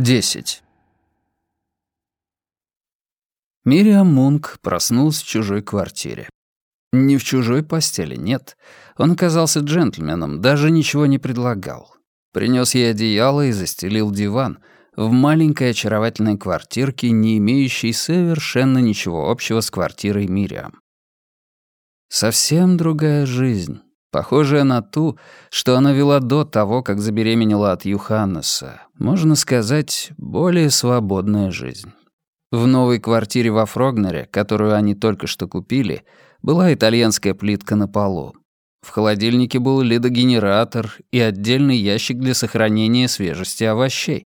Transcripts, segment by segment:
10. Мириам Мунк проснулась в чужой квартире. Не в чужой постели, нет. Он оказался джентльменом, даже ничего не предлагал. Принес ей одеяло и застелил диван в маленькой очаровательной квартирке, не имеющей совершенно ничего общего с квартирой Мириам. Совсем другая жизнь, похожая на ту, что она вела до того, как забеременела от Юханнеса. Можно сказать, более свободная жизнь. В новой квартире во Фрогнере, которую они только что купили, была итальянская плитка на полу. В холодильнике был ледогенератор и отдельный ящик для сохранения свежести овощей.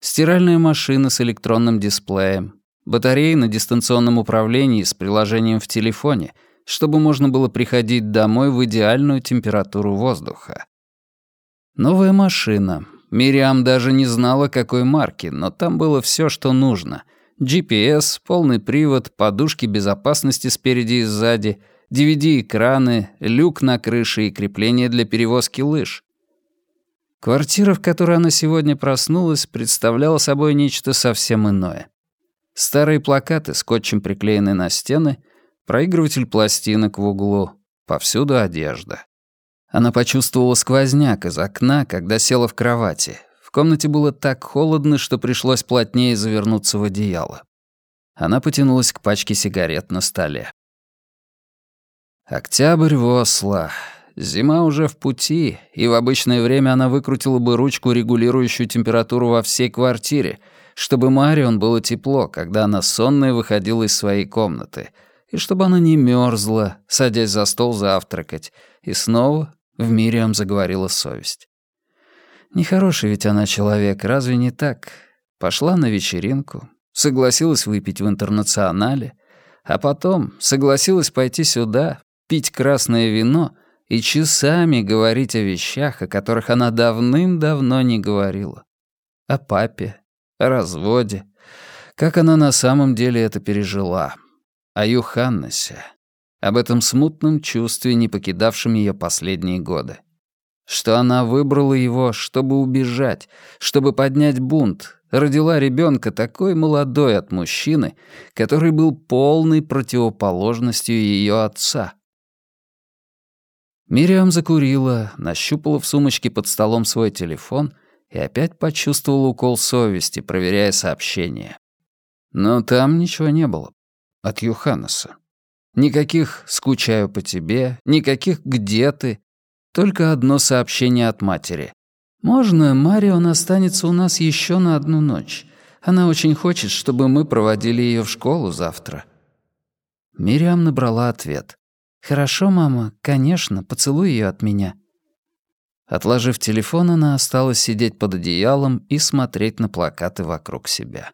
Стиральная машина с электронным дисплеем, батареи на дистанционном управлении с приложением в телефоне, чтобы можно было приходить домой в идеальную температуру воздуха. Новая машина. Мириам даже не знала, какой марки, но там было все, что нужно — GPS, полный привод, подушки безопасности спереди и сзади, DVD-экраны, люк на крыше и крепление для перевозки лыж. Квартира, в которой она сегодня проснулась, представляла собой нечто совсем иное. Старые плакаты, скотчем приклеены на стены, проигрыватель пластинок в углу, повсюду одежда. Она почувствовала сквозняк из окна, когда села в кровати, комнате было так холодно, что пришлось плотнее завернуться в одеяло. Она потянулась к пачке сигарет на столе. Октябрь в Осло. Зима уже в пути, и в обычное время она выкрутила бы ручку, регулирующую температуру во всей квартире, чтобы Марион было тепло, когда она сонная выходила из своей комнаты, и чтобы она не мерзла, садясь за стол завтракать. И снова в Мириам заговорила совесть. Нехороший ведь она человек, разве не так? Пошла на вечеринку, согласилась выпить в интернационале, а потом согласилась пойти сюда, пить красное вино и часами говорить о вещах, о которых она давным-давно не говорила. О папе, о разводе, как она на самом деле это пережила, о Юханнесе, об этом смутном чувстве, не покидавшем ее последние годы что она выбрала его, чтобы убежать, чтобы поднять бунт, родила ребенка такой молодой от мужчины, который был полной противоположностью ее отца. Мириам закурила, нащупала в сумочке под столом свой телефон и опять почувствовала укол совести, проверяя сообщение. Но там ничего не было. От Юханнеса. Никаких «скучаю по тебе», никаких «где ты», только одно сообщение от матери. «Можно, Марион останется у нас еще на одну ночь. Она очень хочет, чтобы мы проводили ее в школу завтра». Мириам набрала ответ. «Хорошо, мама, конечно, поцелуй ее от меня». Отложив телефон, она осталась сидеть под одеялом и смотреть на плакаты вокруг себя.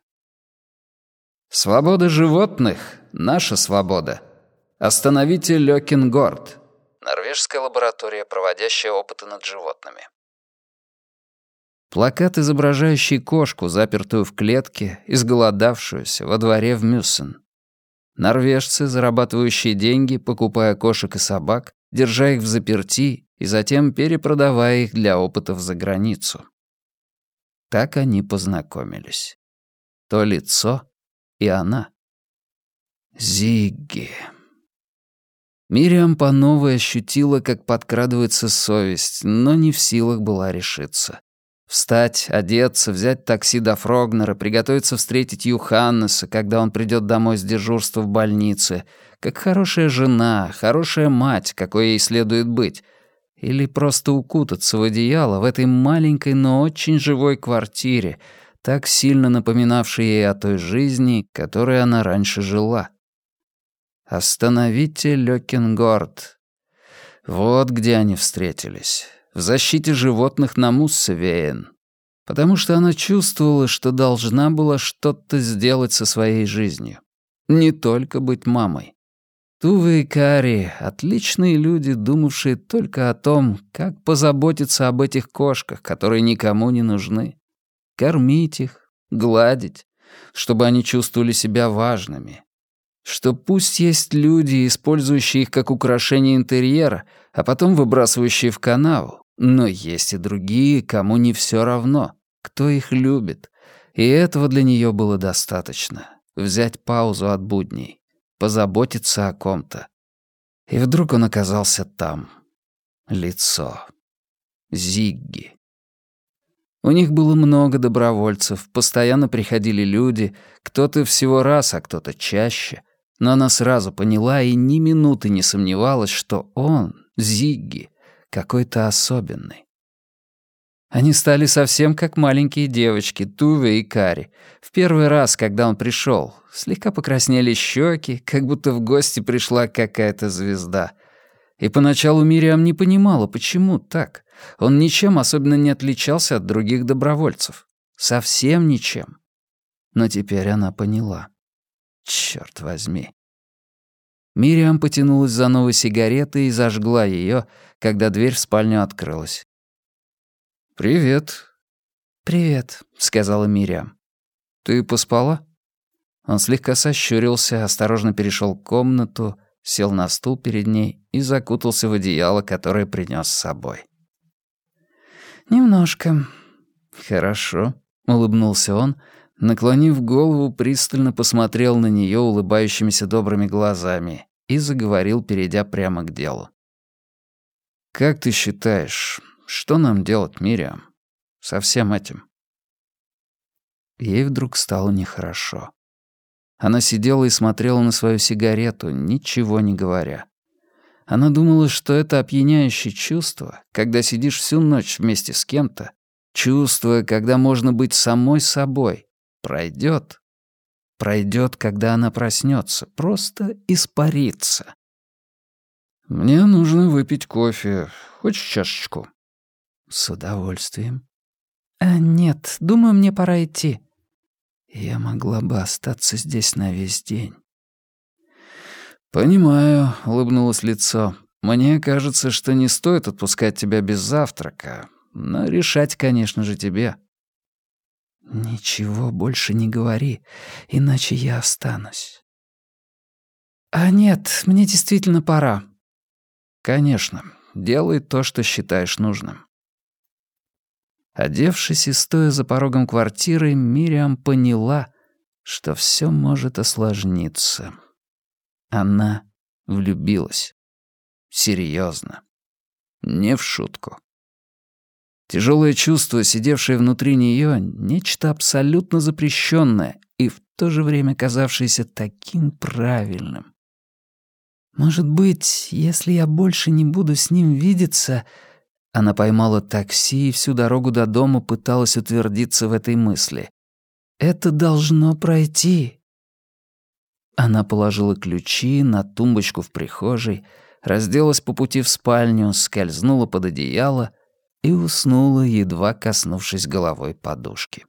«Свобода животных — наша свобода. Остановите Лёкингорд. Норвежская лаборатория, проводящая опыты над животными. Плакат, изображающий кошку, запертую в клетке, изголодавшуюся во дворе в Мюссен. Норвежцы, зарабатывающие деньги, покупая кошек и собак, держа их в заперти и затем перепродавая их для опытов за границу. Так они познакомились. То лицо и она. Зигги. Мириам по новой ощутила, как подкрадывается совесть, но не в силах была решиться. Встать, одеться, взять такси до Фрогнера, приготовиться встретить Юханнеса, когда он придет домой с дежурства в больнице, как хорошая жена, хорошая мать, какой ей следует быть. Или просто укутаться в одеяло в этой маленькой, но очень живой квартире, так сильно напоминавшей ей о той жизни, которой она раньше жила. «Остановите Лёкингорд». Вот где они встретились. В защите животных на Муссевеен. Потому что она чувствовала, что должна была что-то сделать со своей жизнью. Не только быть мамой. Тувы и Кари — отличные люди, думавшие только о том, как позаботиться об этих кошках, которые никому не нужны. Кормить их, гладить, чтобы они чувствовали себя важными, что пусть есть люди, использующие их как украшение интерьера, а потом выбрасывающие в канаву, но есть и другие, кому не все равно, кто их любит, И этого для нее было достаточно. Взять паузу от будней, позаботиться о ком-то. И вдруг он оказался там. Лицо. Зигги. У них было много добровольцев, постоянно приходили люди, кто-то всего раз, а кто-то чаще. Но она сразу поняла и ни минуты не сомневалась, что он, Зигги, какой-то особенный. Они стали совсем как маленькие девочки, Туве и Кари. В первый раз, когда он пришел, слегка покраснели щеки, как будто в гости пришла какая-то звезда. И поначалу Мириам не понимала, почему так. Он ничем особенно не отличался от других добровольцев. Совсем ничем. Но теперь она поняла. Черт возьми. Мириам потянулась за новой сигаретой и зажгла ее, когда дверь в спальню открылась. «Привет». «Привет», — сказала Мириам. «Ты поспала?» Он слегка сощурился, осторожно перешел комнату, сел на стул перед ней и закутался в одеяло, которое принес с собой. «Немножко». «Хорошо», — улыбнулся он, наклонив голову, пристально посмотрел на нее улыбающимися добрыми глазами и заговорил, перейдя прямо к делу. «Как ты считаешь, что нам делать, Мириам, со всем этим?» Ей вдруг стало нехорошо. Она сидела и смотрела на свою сигарету, ничего не говоря. Она думала, что это опьяняющее чувство, когда сидишь всю ночь вместе с кем-то, чувство, когда можно быть самой собой, пройдет. Пройдет, когда она проснется, просто испарится. «Мне нужно выпить кофе. Хочешь чашечку?» «С удовольствием». «А нет, думаю, мне пора идти». «Я могла бы остаться здесь на весь день». «Понимаю», — улыбнулось лицо. «Мне кажется, что не стоит отпускать тебя без завтрака, но решать, конечно же, тебе». «Ничего больше не говори, иначе я останусь». «А нет, мне действительно пора». «Конечно, делай то, что считаешь нужным». Одевшись и стоя за порогом квартиры, Мириам поняла, что все может осложниться. Она влюбилась. Серьезно. Не в шутку. Тяжелое чувство, сидевшее внутри нее, нечто абсолютно запрещенное и в то же время казавшееся таким правильным. «Может быть, если я больше не буду с ним видеться...» Она поймала такси и всю дорогу до дома пыталась утвердиться в этой мысли. «Это должно пройти. Она положила ключи на тумбочку в прихожей, разделась по пути в спальню, скользнула под одеяло и уснула, едва коснувшись головой подушки.